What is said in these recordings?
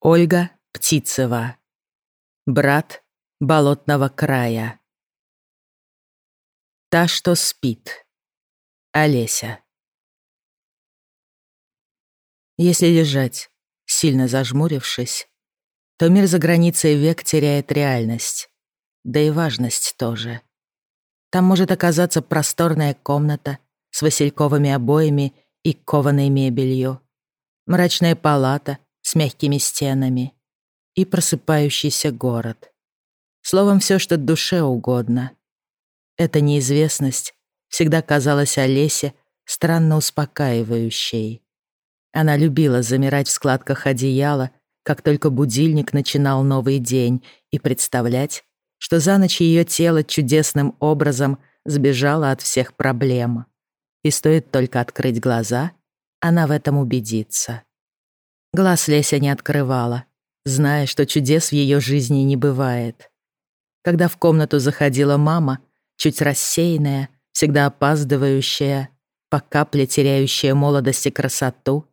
Ольга Птицева. Брат болотного края. Та, что спит. Олеся. Если лежать, сильно зажмурившись, то мир за границей век теряет реальность, да и важность тоже. Там может оказаться просторная комната с васильковыми обоями и кованой мебелью, мрачная палата — с мягкими стенами и просыпающийся город. Словом, все, что душе угодно. Эта неизвестность всегда казалась Олесе странно успокаивающей. Она любила замирать в складках одеяла, как только будильник начинал новый день, и представлять, что за ночь ее тело чудесным образом сбежало от всех проблем. И стоит только открыть глаза, она в этом убедится. Глаз Леся не открывала, зная, что чудес в ее жизни не бывает. Когда в комнату заходила мама, чуть рассеянная, всегда опаздывающая, по капле теряющая молодость и красоту,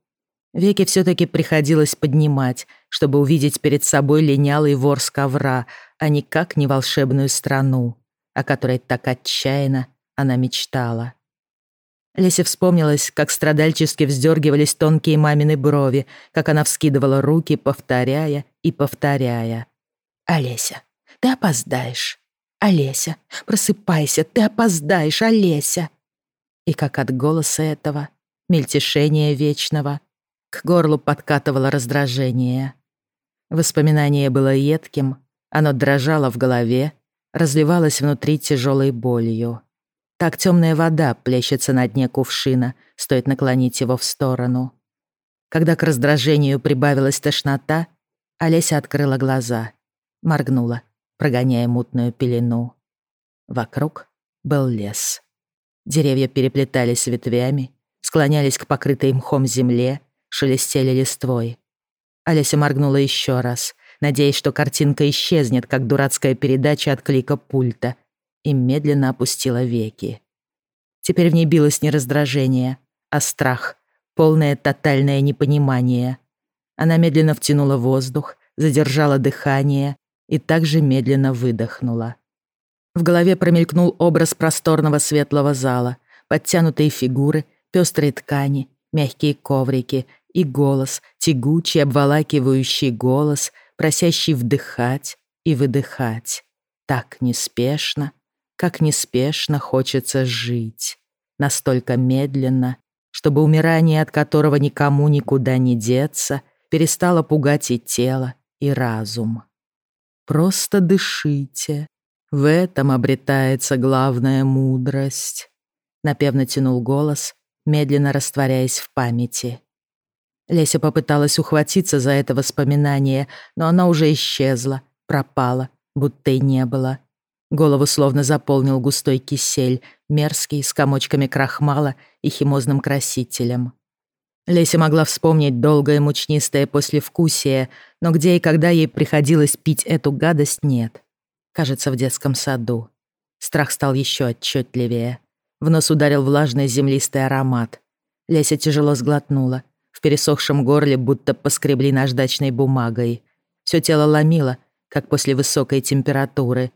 веки все-таки приходилось поднимать, чтобы увидеть перед собой линялый вор с ковра, а никак не волшебную страну, о которой так отчаянно она мечтала. Лесе вспомнилось, как страдальчески вздергивались тонкие мамины брови, как она вскидывала руки, повторяя и повторяя. «Олеся, ты опоздаешь. Олеся, просыпайся, ты опоздаешь, Олеся!» И как от голоса этого, мельтешения вечного, к горлу подкатывало раздражение. Воспоминание было едким, оно дрожало в голове, разливалось внутри тяжелой болью. Так темная вода плещется на дне кувшина, стоит наклонить его в сторону. Когда к раздражению прибавилась тошнота, Олеся открыла глаза, моргнула, прогоняя мутную пелену. Вокруг был лес. Деревья переплетались ветвями, склонялись к покрытой мхом земле, шелестели листвой. Олеся моргнула еще раз, надеясь, что картинка исчезнет, как дурацкая передача от клика пульта — и медленно опустила веки. Теперь в ней билось не раздражение, а страх, полное тотальное непонимание. Она медленно втянула воздух, задержала дыхание и также медленно выдохнула. В голове промелькнул образ просторного светлого зала, подтянутые фигуры, пестрые ткани, мягкие коврики и голос, тягучий, обволакивающий голос, просящий вдыхать и выдыхать. Так неспешно, как неспешно хочется жить. Настолько медленно, чтобы умирание, от которого никому никуда не деться, перестало пугать и тело, и разум. Просто дышите. В этом обретается главная мудрость. Напевно тянул голос, медленно растворяясь в памяти. Леся попыталась ухватиться за это воспоминание, но оно уже исчезло, пропало, будто и не было. Голову словно заполнил густой кисель, мерзкий, с комочками крахмала и химозным красителем. Леся могла вспомнить долгое мучнистое послевкусие, но где и когда ей приходилось пить эту гадость, нет. Кажется, в детском саду. Страх стал еще отчетливее. В нос ударил влажный землистый аромат. Леся тяжело сглотнула. В пересохшем горле будто поскребли наждачной бумагой. Все тело ломило, как после высокой температуры,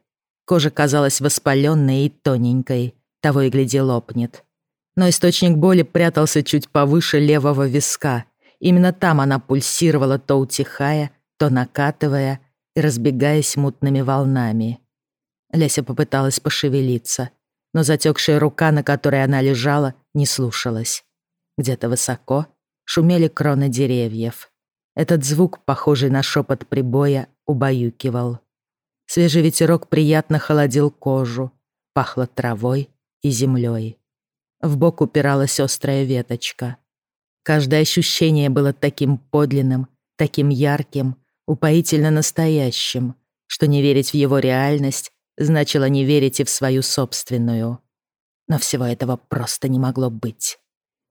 Кожа казалась воспаленной и тоненькой, того и гляди лопнет. Но источник боли прятался чуть повыше левого виска. Именно там она пульсировала, то утихая, то накатывая и разбегаясь мутными волнами. Леся попыталась пошевелиться, но затекшая рука, на которой она лежала, не слушалась. Где-то высоко шумели кроны деревьев. Этот звук, похожий на шепот прибоя, убаюкивал. Свежий ветерок приятно холодил кожу, пахло травой и землей. В бок упиралась острая веточка. Каждое ощущение было таким подлинным, таким ярким, упоительно настоящим, что не верить в его реальность значило не верить и в свою собственную. Но всего этого просто не могло быть.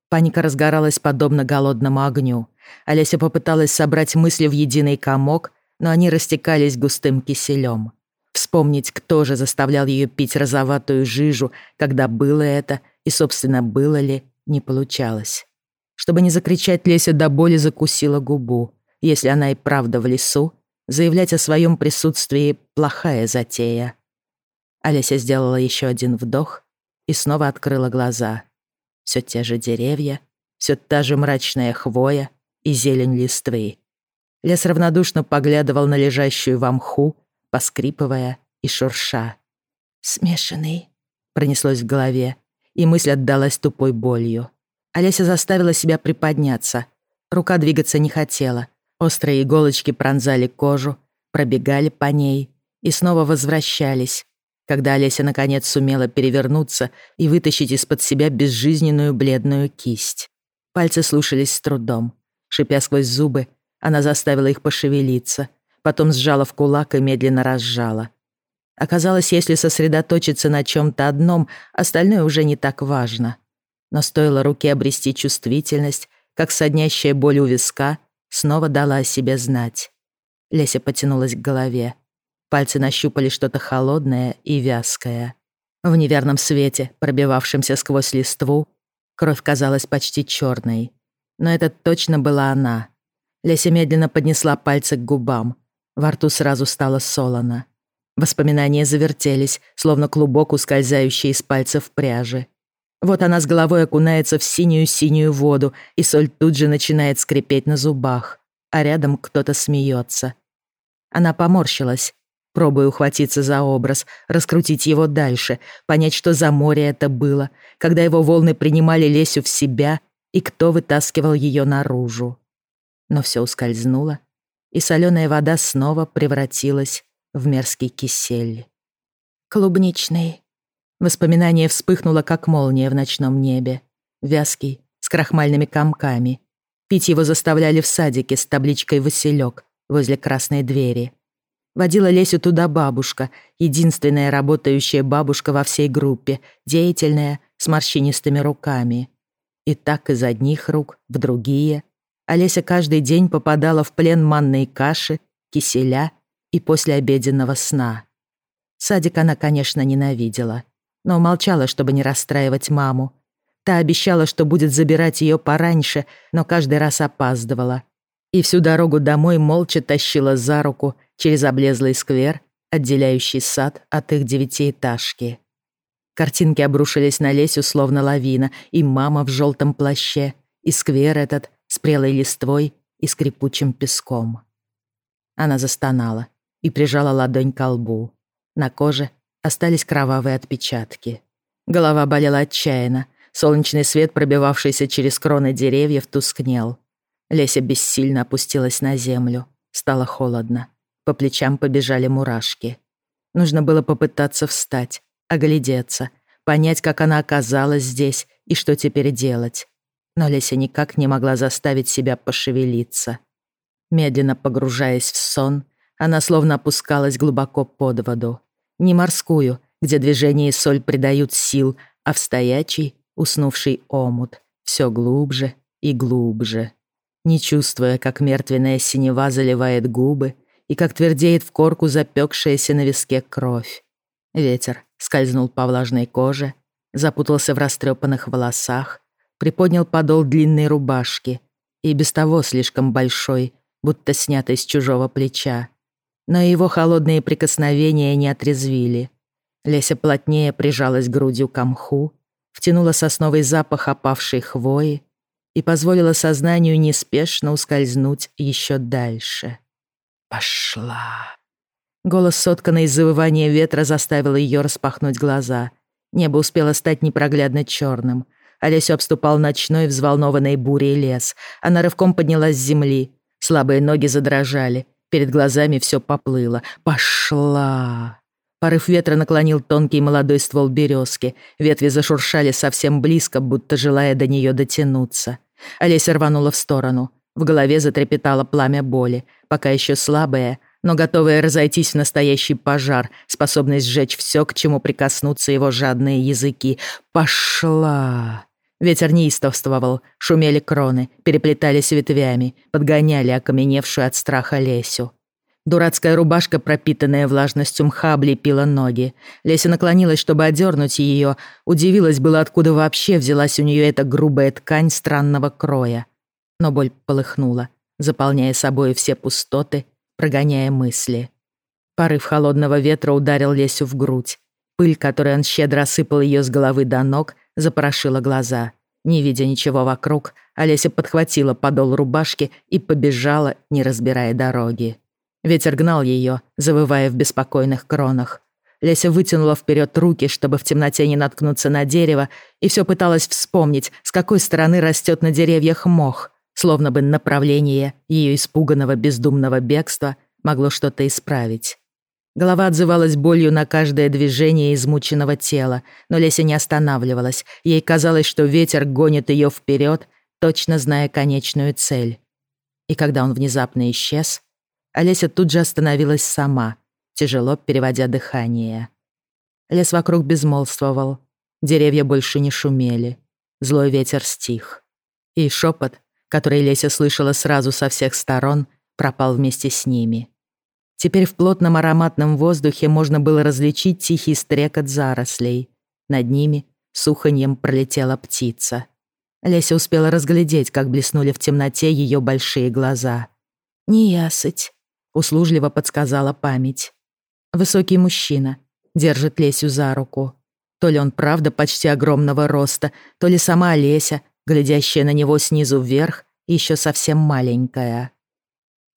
Паника разгоралась подобно голодному огню. Олеся попыталась собрать мысли в единый комок, но они растекались густым киселем. Вспомнить, кто же заставлял ее пить розоватую жижу, когда было это, и, собственно, было ли, не получалось. Чтобы не закричать, Леся до боли закусила губу. если она и правда в лесу, заявлять о своем присутствии — плохая затея. Олеся сделала еще один вдох и снова открыла глаза. Все те же деревья, все та же мрачная хвоя и зелень листвы. Лес равнодушно поглядывал на лежащую в мху, поскрипывая и шурша. «Смешанный», — пронеслось в голове, и мысль отдалась тупой болью. Олеся заставила себя приподняться. Рука двигаться не хотела. Острые иголочки пронзали кожу, пробегали по ней и снова возвращались, когда Олеся наконец сумела перевернуться и вытащить из-под себя безжизненную бледную кисть. Пальцы слушались с трудом. Шипя сквозь зубы, она заставила их пошевелиться, потом сжала в кулак и медленно разжала. Оказалось, если сосредоточиться на чем-то одном, остальное уже не так важно. Но стоило руке обрести чувствительность, как соднящая боль у виска снова дала о себе знать. Леся потянулась к голове. Пальцы нащупали что-то холодное и вязкое. В неверном свете, пробивавшемся сквозь листву, кровь казалась почти черной. Но это точно была она. Леся медленно поднесла пальцы к губам. Во рту сразу стало солоно. Воспоминания завертелись, словно клубок, ускользающий из пальцев пряжи. Вот она с головой окунается в синюю-синюю воду, и соль тут же начинает скрипеть на зубах, а рядом кто-то смеется. Она поморщилась, пробуя ухватиться за образ, раскрутить его дальше, понять, что за море это было, когда его волны принимали Лесю в себя и кто вытаскивал ее наружу. Но все ускользнуло, и соленая вода снова превратилась в мерзкий кисель. «Клубничный», Воспоминание вспыхнуло, как молния в ночном небе. Вязкий, с крахмальными комками. Пить его заставляли в садике с табличкой «Василек» возле красной двери. Водила Лесю туда бабушка, единственная работающая бабушка во всей группе, деятельная, с морщинистыми руками. И так из одних рук в другие. Олеся каждый день попадала в плен манной каши, киселя и послеобеденного сна. Садик она, конечно, ненавидела но молчала, чтобы не расстраивать маму. Та обещала, что будет забирать ее пораньше, но каждый раз опаздывала. И всю дорогу домой молча тащила за руку через облезлый сквер, отделяющий сад от их девятиэтажки. Картинки обрушились на Лесю словно лавина, и мама в желтом плаще, и сквер этот с прелой листвой и скрипучим песком. Она застонала и прижала ладонь к лбу. На коже остались кровавые отпечатки. Голова болела отчаянно. Солнечный свет, пробивавшийся через кроны деревьев, тускнел. Леся бессильно опустилась на землю. Стало холодно. По плечам побежали мурашки. Нужно было попытаться встать, оглядеться, понять, как она оказалась здесь и что теперь делать. Но Леся никак не могла заставить себя пошевелиться. Медленно погружаясь в сон, она словно опускалась глубоко под воду. Не морскую, где движение и соль придают сил, а в стоячий, уснувший омут, все глубже и глубже. Не чувствуя, как мертвенная синева заливает губы и как твердеет в корку запекшаяся на виске кровь. Ветер скользнул по влажной коже, запутался в растрепанных волосах, приподнял подол длинной рубашки и без того слишком большой, будто снятый с чужого плеча но его холодные прикосновения не отрезвили. Леся плотнее прижалась грудью к мху, втянула сосновый запах опавшей хвои и позволила сознанию неспешно ускользнуть еще дальше. «Пошла!» Голос, сотканный из завывания ветра, заставил ее распахнуть глаза. Небо успело стать непроглядно черным. Олесю обступал ночной взволнованной бурей лес. Она рывком поднялась с земли. Слабые ноги задрожали. Перед глазами все поплыло. Пошла. Порыв ветра наклонил тонкий молодой ствол березки. Ветви зашуршали совсем близко, будто желая до нее дотянуться. Олеся рванула в сторону. В голове затрепетало пламя боли, пока еще слабое, но готовое разойтись в настоящий пожар, способный сжечь все, к чему прикоснутся его жадные языки. Пошла. Ветер неистовствовал, шумели кроны, переплетались ветвями, подгоняли окаменевшую от страха Лесю. Дурацкая рубашка, пропитанная влажностью мха, облепила ноги. Леся наклонилась, чтобы одернуть ее. Удивилась было, откуда вообще взялась у нее эта грубая ткань странного кроя. Но боль полыхнула, заполняя собой все пустоты, прогоняя мысли. Порыв холодного ветра ударил Лесю в грудь. Пыль, которой он щедро осыпал ее с головы до ног, запорошила глаза. Не видя ничего вокруг, Олеся подхватила подол рубашки и побежала, не разбирая дороги. Ветер гнал ее, завывая в беспокойных кронах. Леся вытянула вперед руки, чтобы в темноте не наткнуться на дерево, и все пыталась вспомнить, с какой стороны растет на деревьях мох, словно бы направление ее испуганного бездумного бегства могло что-то исправить. Голова отзывалась болью на каждое движение измученного тела, но Леся не останавливалась. Ей казалось, что ветер гонит ее вперед, точно зная конечную цель. И когда он внезапно исчез, Олеся тут же остановилась сама, тяжело переводя дыхание. Лес вокруг безмолвствовал, деревья больше не шумели, злой ветер стих. И шепот, который Леся слышала сразу со всех сторон, пропал вместе с ними. Теперь в плотном ароматном воздухе можно было различить тихий стрекот зарослей. Над ними суханьем пролетела птица. Леся успела разглядеть, как блеснули в темноте ее большие глаза. «Неясыть», — услужливо подсказала память. Высокий мужчина держит Лесю за руку. То ли он правда почти огромного роста, то ли сама Леся, глядящая на него снизу вверх, еще совсем маленькая.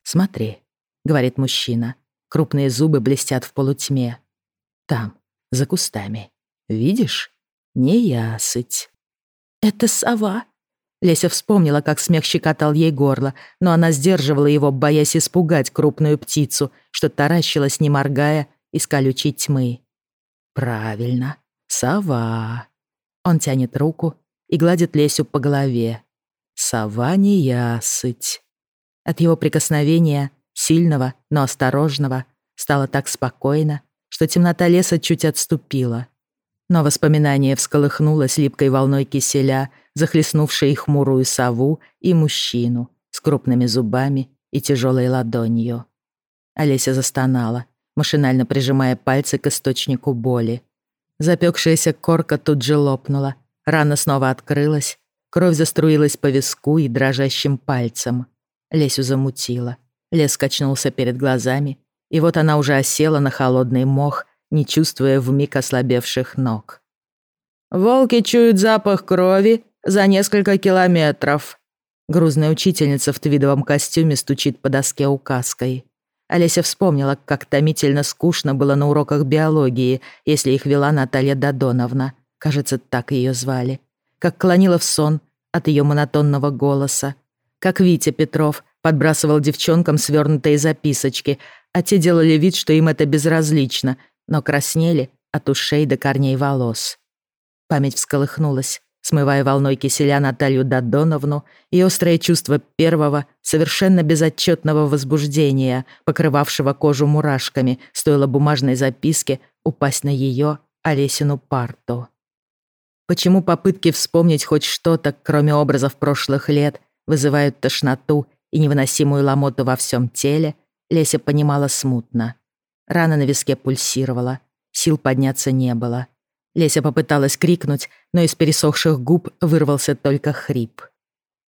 «Смотри», — говорит мужчина. Крупные зубы блестят в полутьме. Там, за кустами. Видишь? Неясыть. «Это сова». Леся вспомнила, как смех щекотал ей горло, но она сдерживала его, боясь испугать крупную птицу, что таращилась, не моргая, из колючей тьмы. «Правильно, сова». Он тянет руку и гладит Лесю по голове. «Сова неясыть». От его прикосновения сильного, но осторожного, стало так спокойно, что темнота леса чуть отступила. Но воспоминание всколыхнулось липкой волной киселя, захлестнувшей хмурую сову и мужчину с крупными зубами и тяжелой ладонью. Олеся застонала, машинально прижимая пальцы к источнику боли. Запекшаяся корка тут же лопнула, рана снова открылась, кровь заструилась по виску и дрожащим пальцем. Лесю замутила. Лес качнулся перед глазами, и вот она уже осела на холодный мох, не чувствуя вмиг ослабевших ног. «Волки чуют запах крови за несколько километров», Грузная учительница в твидовом костюме стучит по доске указкой. Олеся вспомнила, как томительно скучно было на уроках биологии, если их вела Наталья Додоновна. Кажется, так ее звали. Как клонила в сон от ее монотонного голоса. Как Витя Петров подбрасывал девчонкам свернутые записочки, а те делали вид, что им это безразлично, но краснели от ушей до корней волос. Память всколыхнулась, смывая волной киселя Наталью Додоновну и острое чувство первого, совершенно безотчетного возбуждения, покрывавшего кожу мурашками, стоило бумажной записке упасть на ее, Олесину парту. Почему попытки вспомнить хоть что-то, кроме образов прошлых лет, вызывают тошноту и невыносимую ломоту во всем теле, Леся понимала смутно. Рана на виске пульсировала, сил подняться не было. Леся попыталась крикнуть, но из пересохших губ вырвался только хрип.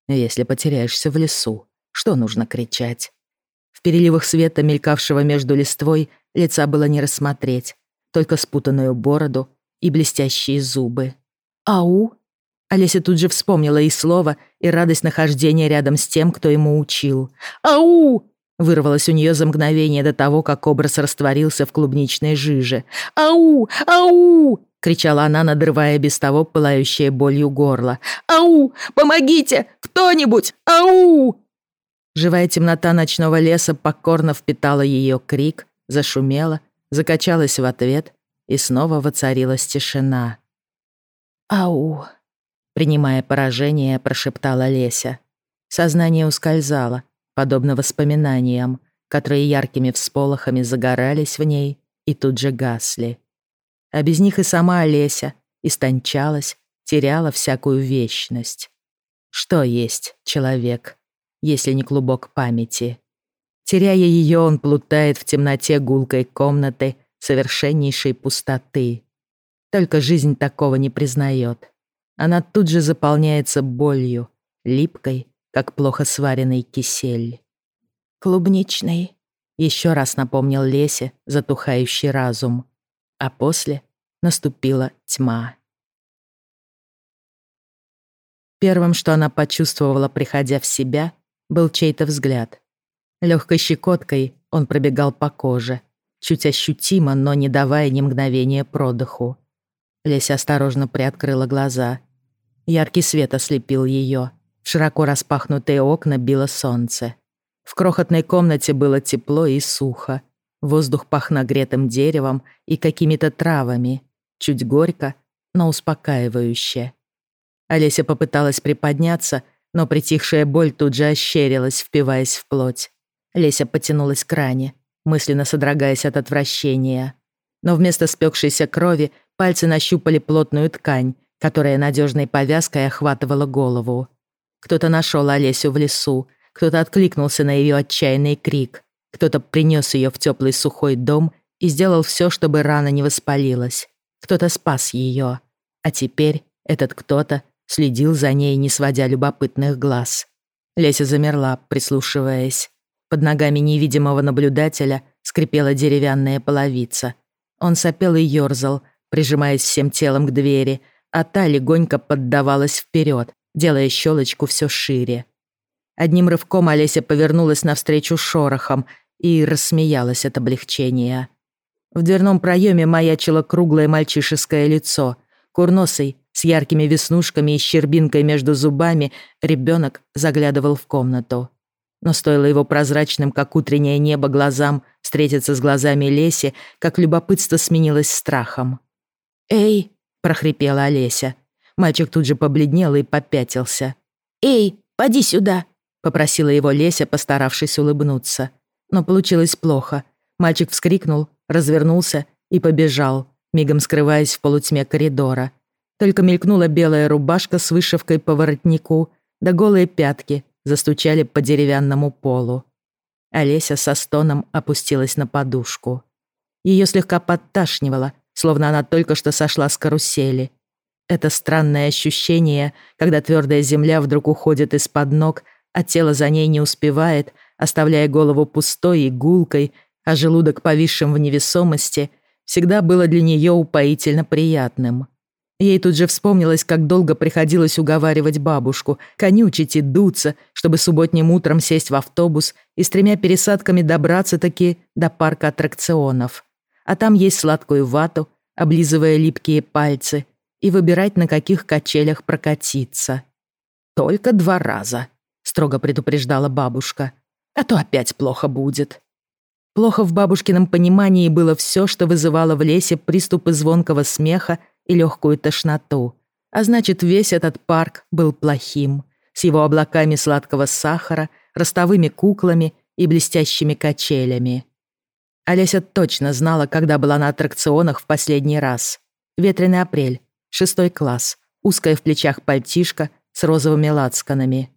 «Если потеряешься в лесу, что нужно кричать?» В переливах света, мелькавшего между листвой, лица было не рассмотреть, только спутанную бороду и блестящие зубы. «Ау!» Олеся тут же вспомнила и слово, и радость нахождения рядом с тем, кто ему учил. «Ау!» Вырвалось у нее за мгновение до того, как образ растворился в клубничной жиже. «Ау! Ау!» — кричала она, надрывая без того пылающее болью горло. «Ау! Помогите! Кто-нибудь! Ау!» Живая темнота ночного леса покорно впитала ее крик, зашумела, закачалась в ответ, и снова воцарилась тишина. «Ау!» Принимая поражение, прошептала Леся. Сознание ускользало, подобно воспоминаниям, которые яркими всполохами загорались в ней и тут же гасли. А без них и сама Олеся истончалась, теряла всякую вечность. Что есть человек, если не клубок памяти? Теряя ее, он плутает в темноте гулкой комнаты совершеннейшей пустоты. Только жизнь такого не признает она тут же заполняется болью, липкой, как плохо сваренный кисель. «Клубничный», — еще раз напомнил Лесе затухающий разум. А после наступила тьма. Первым, что она почувствовала, приходя в себя, был чей-то взгляд. Легкой щекоткой он пробегал по коже, чуть ощутимо, но не давая ни мгновения продыху. Леся осторожно приоткрыла глаза. Яркий свет ослепил ее. Широко распахнутые окна било солнце. В крохотной комнате было тепло и сухо. Воздух пах нагретым деревом и какими-то травами. Чуть горько, но успокаивающе. Олеся попыталась приподняться, но притихшая боль тут же ощерилась, впиваясь в плоть. Леся потянулась к ране, мысленно содрогаясь от отвращения. Но вместо спекшейся крови пальцы нащупали плотную ткань, которая надежной повязкой охватывала голову. Кто-то нашел Олесю в лесу, кто-то откликнулся на ее отчаянный крик, кто-то принес ее в теплый сухой дом и сделал все, чтобы рана не воспалилась. Кто-то спас ее. А теперь этот кто-то следил за ней, не сводя любопытных глаз. Леся замерла, прислушиваясь. Под ногами невидимого наблюдателя скрипела деревянная половица. Он сопел и ёрзал, прижимаясь всем телом к двери, а та легонько поддавалась вперед, делая щелочку все шире. Одним рывком Олеся повернулась навстречу шорохом и рассмеялась от облегчения. В дверном проеме маячило круглое мальчишеское лицо, курносый, с яркими веснушками и щербинкой между зубами ребенок заглядывал в комнату. Но стоило его прозрачным, как утреннее небо, глазам встретиться с глазами Леси, как любопытство сменилось страхом. «Эй!» — прохрипела Олеся. Мальчик тут же побледнел и попятился. «Эй, поди сюда!» — попросила его Леся, постаравшись улыбнуться. Но получилось плохо. Мальчик вскрикнул, развернулся и побежал, мигом скрываясь в полутьме коридора. Только мелькнула белая рубашка с вышивкой по воротнику, да голые пятки застучали по деревянному полу. Олеся со стоном опустилась на подушку. Ее слегка подташнивало, словно она только что сошла с карусели. Это странное ощущение, когда твердая земля вдруг уходит из-под ног, а тело за ней не успевает, оставляя голову пустой и гулкой, а желудок повисшим в невесомости, всегда было для нее упоительно приятным. Ей тут же вспомнилось, как долго приходилось уговаривать бабушку, конючить и дуться, чтобы субботним утром сесть в автобус и с тремя пересадками добраться таки до парка аттракционов. А там есть сладкую вату, облизывая липкие пальцы, и выбирать, на каких качелях прокатиться. «Только два раза», — строго предупреждала бабушка, «а то опять плохо будет». Плохо в бабушкином понимании было все, что вызывало в лесе приступы звонкого смеха и легкую тошноту. А значит, весь этот парк был плохим, с его облаками сладкого сахара, ростовыми куклами и блестящими качелями. Олеся точно знала, когда была на аттракционах в последний раз. Ветреный апрель, шестой класс, узкая в плечах пальтишка с розовыми лацканами.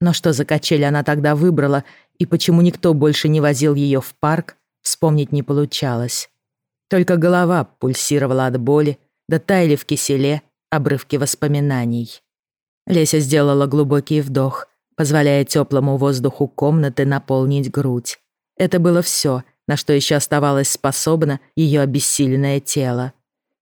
Но что за качели она тогда выбрала и почему никто больше не возил ее в парк, вспомнить не получалось. Только голова пульсировала от боли, да таяли в киселе обрывки воспоминаний. Леся сделала глубокий вдох, позволяя теплому воздуху комнаты наполнить грудь. Это было все, на что еще оставалось способно ее обессиленное тело.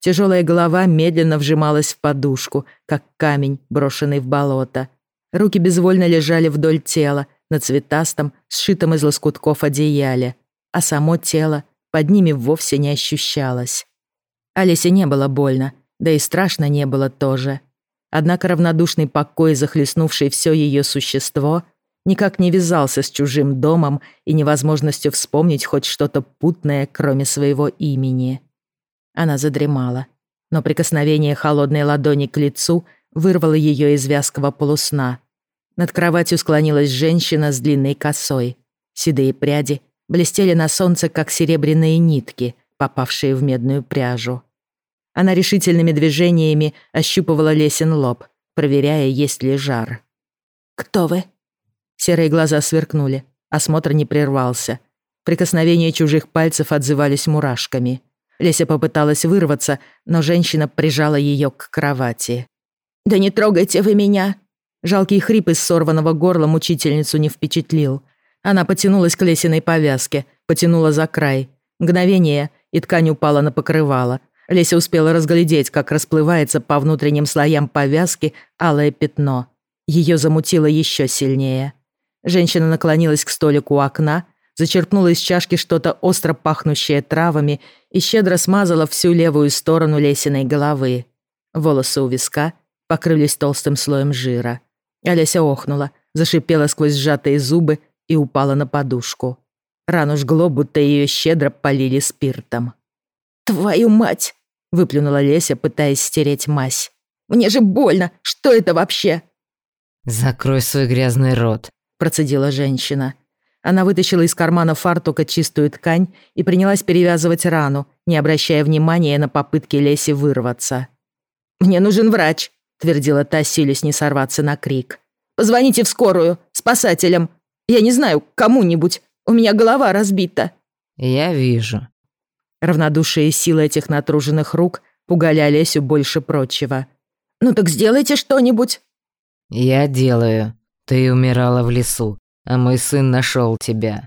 Тяжелая голова медленно вжималась в подушку, как камень, брошенный в болото. Руки безвольно лежали вдоль тела, на цветастом, сшитом из лоскутков одеяле, а само тело под ними вовсе не ощущалось. Алисе не было больно, да и страшно не было тоже. Однако равнодушный покой, захлестнувший все ее существо, никак не вязался с чужим домом и невозможностью вспомнить хоть что-то путное, кроме своего имени. Она задремала, но прикосновение холодной ладони к лицу вырвало ее из вязкого полусна. Над кроватью склонилась женщина с длинной косой. Седые пряди блестели на солнце, как серебряные нитки, попавшие в медную пряжу. Она решительными движениями ощупывала лесен лоб, проверяя, есть ли жар. «Кто вы?» Серые глаза сверкнули, осмотр не прервался. Прикосновения чужих пальцев отзывались мурашками. Леся попыталась вырваться, но женщина прижала ее к кровати. «Да не трогайте вы меня!» Жалкий хрип из сорванного горла мучительницу не впечатлил. Она потянулась к лесиной повязке, потянула за край. Мгновение, и ткань упала на покрывало. Леся успела разглядеть, как расплывается по внутренним слоям повязки алое пятно. Ее замутило еще сильнее. Женщина наклонилась к столику у окна, зачерпнула из чашки что-то остро пахнущее травами и щедро смазала всю левую сторону Лесиной головы. Волосы у виска покрылись толстым слоем жира. Олеся охнула, зашипела сквозь сжатые зубы и упала на подушку. Рану жгло, будто ее щедро полили спиртом. «Твою мать!» — выплюнула Леся, пытаясь стереть мазь. «Мне же больно! Что это вообще?» «Закрой свой грязный рот», — процедила женщина. Она вытащила из кармана фартука чистую ткань и принялась перевязывать рану, не обращая внимания на попытки Леси вырваться. «Мне нужен врач», — твердила та, силясь не сорваться на крик. «Позвоните в скорую, спасателям. Я не знаю, кому-нибудь. У меня голова разбита». «Я вижу». Равнодушие и сила этих натруженных рук пугали Олесю больше прочего. «Ну так сделайте что-нибудь». «Я делаю. Ты умирала в лесу, а мой сын нашел тебя».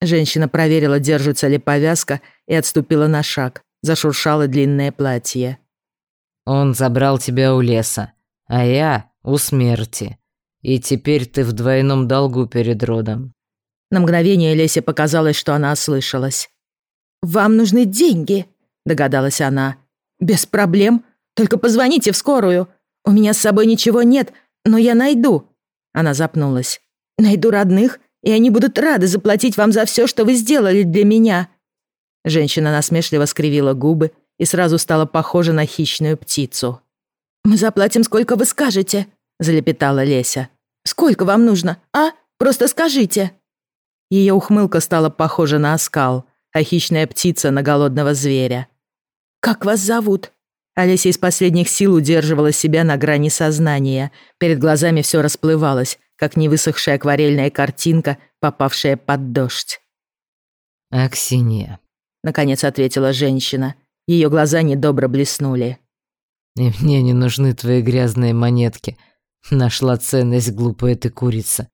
Женщина проверила, держится ли повязка, и отступила на шаг. Зашуршало длинное платье. Он забрал тебя у леса, а я у смерти. И теперь ты в двойном долгу перед родом». На мгновение Лесе показалось, что она ослышалась. «Вам нужны деньги», — догадалась она. «Без проблем. Только позвоните в скорую. У меня с собой ничего нет, но я найду». Она запнулась. «Найду родных, и они будут рады заплатить вам за все, что вы сделали для меня». Женщина насмешливо скривила губы и сразу стала похожа на хищную птицу. «Мы заплатим, сколько вы скажете», — залепетала Леся. «Сколько вам нужно, а? Просто скажите». Ее ухмылка стала похожа на оскал, а хищная птица на голодного зверя. «Как вас зовут?» Олеся из последних сил удерживала себя на грани сознания. Перед глазами все расплывалось, как невысохшая акварельная картинка, попавшая под дождь. «Аксинья», — наконец ответила женщина, ее глаза недобро блеснули. «И мне не нужны твои грязные монетки. Нашла ценность, глупая ты курица».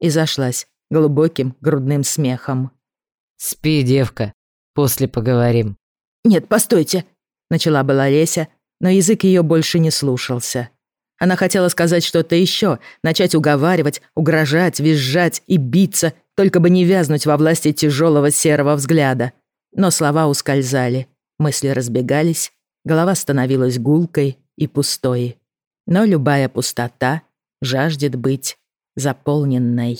И зашлась глубоким грудным смехом. «Спи, девка, после поговорим». «Нет, постойте», — начала была Леся, но язык ее больше не слушался. Она хотела сказать что-то еще, начать уговаривать, угрожать, визжать и биться, только бы не вязнуть во власти тяжелого серого взгляда. Но слова ускользали. Мысли разбегались, голова становилась гулкой и пустой. Но любая пустота жаждет быть заполненной.